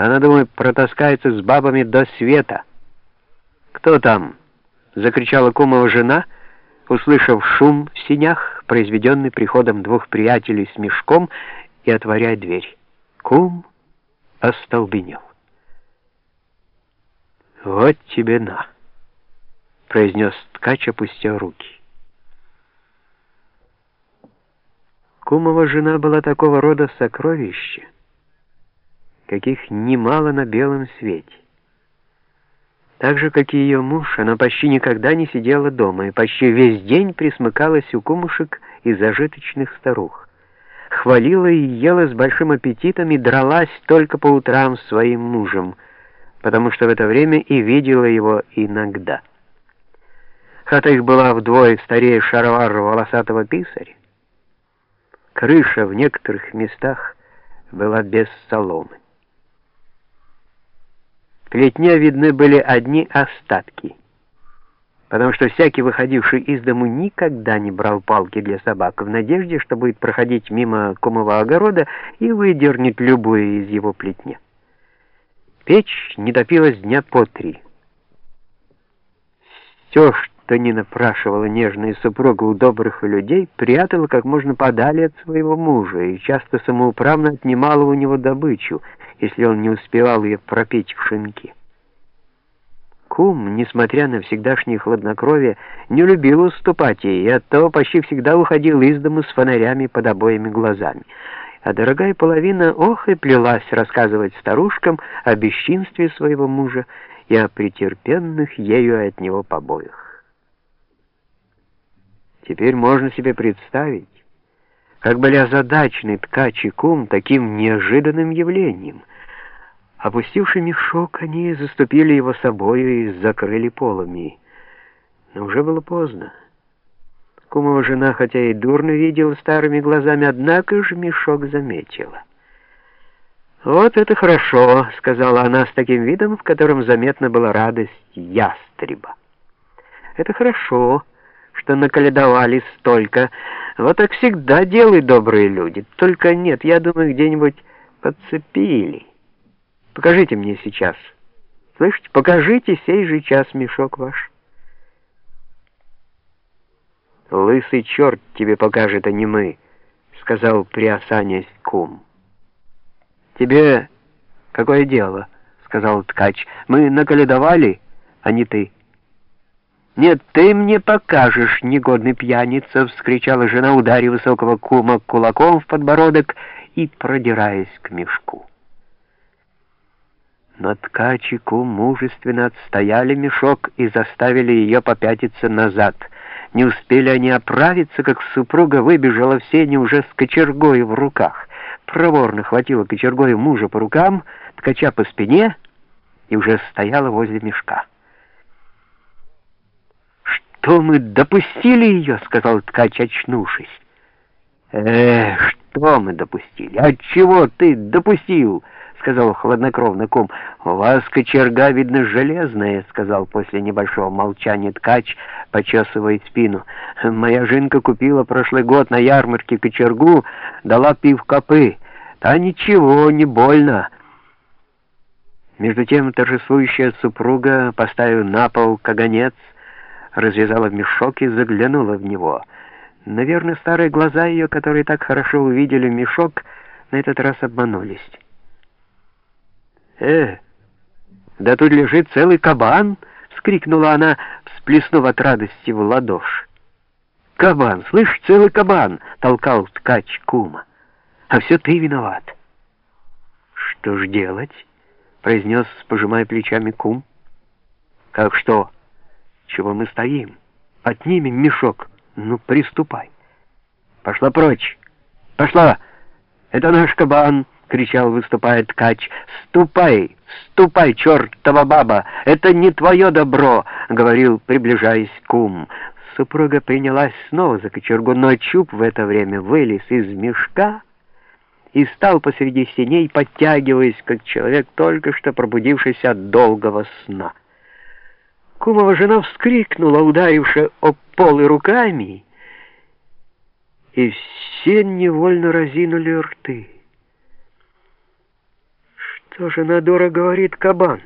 Она, думаю, протаскается с бабами до света. «Кто там?» — закричала кумова жена, услышав шум в синях, произведенный приходом двух приятелей с мешком, и отворяя дверь. Кум остолбенел. «Вот тебе на!» — произнес ткач, опустя руки. Кумова жена была такого рода сокровище, каких немало на белом свете. Так же, как и ее муж, она почти никогда не сидела дома и почти весь день присмыкалась у кумушек и зажиточных старух. Хвалила и ела с большим аппетитом и дралась только по утрам с своим мужем, потому что в это время и видела его иногда. Хата их была вдвое старее шаровар волосатого писаря. Крыша в некоторых местах была без соломы. Плетня видны были одни остатки, потому что всякий, выходивший из дому, никогда не брал палки для собак в надежде, что будет проходить мимо кумового огорода и выдернет любую из его плетня. Печь не топилась дня по три. Все, что не напрашивала нежная супруга у добрых людей, прятала как можно подали от своего мужа и часто самоуправно отнимала у него добычу — если он не успевал ее пропеть в шинке. Кум, несмотря на всегдашнее хладнокровие, не любил уступать ей, и оттого почти всегда уходил из дому с фонарями под обоими глазами. А дорогая половина ох и плелась рассказывать старушкам о бесчинстве своего мужа и о претерпенных ею от него побоях. Теперь можно себе представить, как были озадачены ткач кум таким неожиданным явлением. Опустивший мешок, они заступили его собою и закрыли полами. Но уже было поздно. Кумова жена, хотя и дурно видела старыми глазами, однако же мешок заметила. «Вот это хорошо», — сказала она с таким видом, в котором заметна была радость ястреба. «Это хорошо, что наколедовали столько. Вот так всегда делают добрые люди. Только нет, я думаю, где-нибудь подцепили». Покажите мне сейчас. Слышите, покажите сей же час мешок ваш. Лысый черт тебе покажет, а не мы, сказал приосанясь кум. Тебе какое дело, сказал ткач. Мы наколедовали, а не ты. «Нет, ты мне покажешь, негодный пьяница!» — вскричала жена, ударив высокого кума кулаком в подбородок и продираясь к мешку. Но ткачику мужественно отстояли мешок и заставили ее попятиться назад. Не успели они оправиться, как супруга выбежала в сене уже с кочергой в руках. Проворно хватила кочергой мужа по рукам, ткача по спине и уже стояла возле мешка. «Что мы допустили ее?» — сказал ткач, очнувшись. «Эх, что мы допустили? Отчего ты допустил?» — сказал хладнокровно кум. «У вас кочерга, видно, железная», — сказал после небольшого молчания ткач, почесывая спину. «Моя жинка купила прошлый год на ярмарке кочергу, дала пивкопы. Да ничего, не больно». Между тем торжествующая супруга, поставив на пол каганец, развязала мешок и заглянула в него. Наверное, старые глаза ее, которые так хорошо увидели мешок, на этот раз обманулись. «Э, да тут лежит целый кабан!» — вскрикнула она, всплеснув от радости в ладоши. «Кабан, слышь, целый кабан!» — толкал ткач кума. «А все ты виноват!» «Что ж делать?» — произнес, пожимая плечами кум. «Как что? Чего мы стоим? Отнимем мешок. Ну, приступай!» «Пошла прочь! Пошла! Это наш кабан!» — кричал, выступая ткач. «Ступай, ступай, чертова баба! Это не твое добро!» — говорил, приближаясь кум. Супруга принялась снова за кочергу, но Чуб в это время вылез из мешка и стал посреди синей, подтягиваясь, как человек, только что пробудившийся от долгого сна. Кумова жена вскрикнула, ударившая об полы руками, и все невольно разинули рты. Тоже Надора говорит кабан.